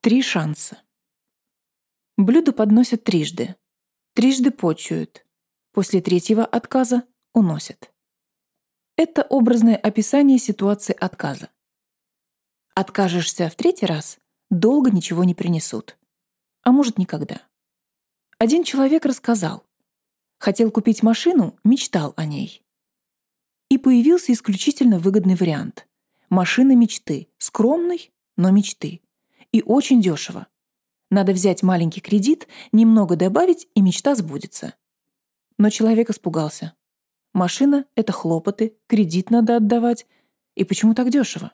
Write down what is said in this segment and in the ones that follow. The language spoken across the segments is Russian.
Три шанса. Блюдо подносят трижды. Трижды почуют. После третьего отказа уносят. Это образное описание ситуации отказа. Откажешься в третий раз, долго ничего не принесут. А может, никогда. Один человек рассказал. Хотел купить машину, мечтал о ней. И появился исключительно выгодный вариант. Машина мечты. Скромный, но мечты. И очень дешево. Надо взять маленький кредит, немного добавить, и мечта сбудется. Но человек испугался. Машина — это хлопоты, кредит надо отдавать. И почему так дешево?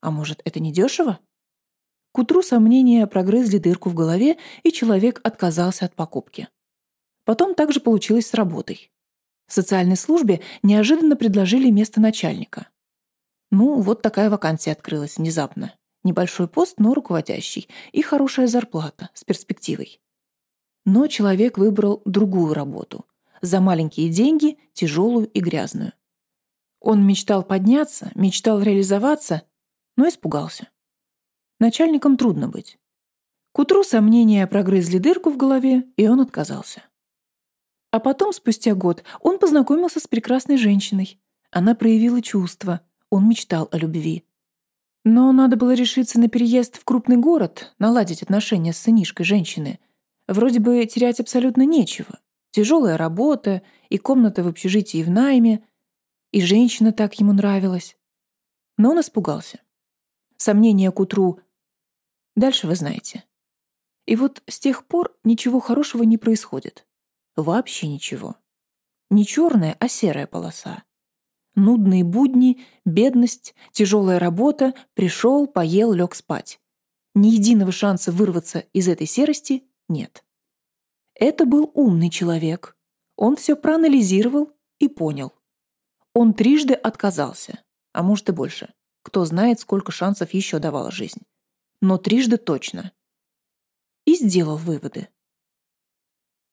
А может, это не дешево? К утру сомнения прогрызли дырку в голове, и человек отказался от покупки. Потом также получилось с работой. В социальной службе неожиданно предложили место начальника. Ну, вот такая вакансия открылась внезапно. Небольшой пост, но руководящий, и хорошая зарплата с перспективой. Но человек выбрал другую работу. За маленькие деньги, тяжелую и грязную. Он мечтал подняться, мечтал реализоваться, но испугался. Начальникам трудно быть. К утру сомнения прогрызли дырку в голове, и он отказался. А потом, спустя год, он познакомился с прекрасной женщиной. Она проявила чувства, он мечтал о любви. Но надо было решиться на переезд в крупный город, наладить отношения с сынишкой женщины. Вроде бы терять абсолютно нечего. Тяжелая работа и комната в общежитии в найме, и женщина так ему нравилась. Но он испугался сомнения к утру. Дальше вы знаете. И вот с тех пор ничего хорошего не происходит. Вообще ничего. Не черная, а серая полоса. Нудные будни, бедность, тяжелая работа, пришел, поел, лег спать. Ни единого шанса вырваться из этой серости нет. Это был умный человек. Он все проанализировал и понял. Он трижды отказался, а может и больше. Кто знает, сколько шансов еще давала жизнь. Но трижды точно. И сделал выводы.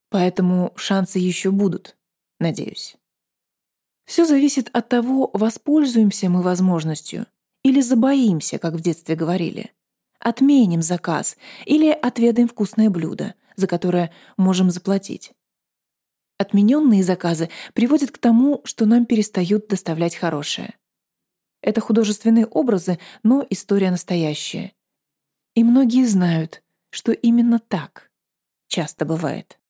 Поэтому шансы еще будут, надеюсь. Все зависит от того, воспользуемся мы возможностью или забоимся, как в детстве говорили. Отменим заказ или отведаем вкусное блюдо, за которое можем заплатить. Отмененные заказы приводят к тому, что нам перестают доставлять хорошее. Это художественные образы, но история настоящая. И многие знают, что именно так часто бывает.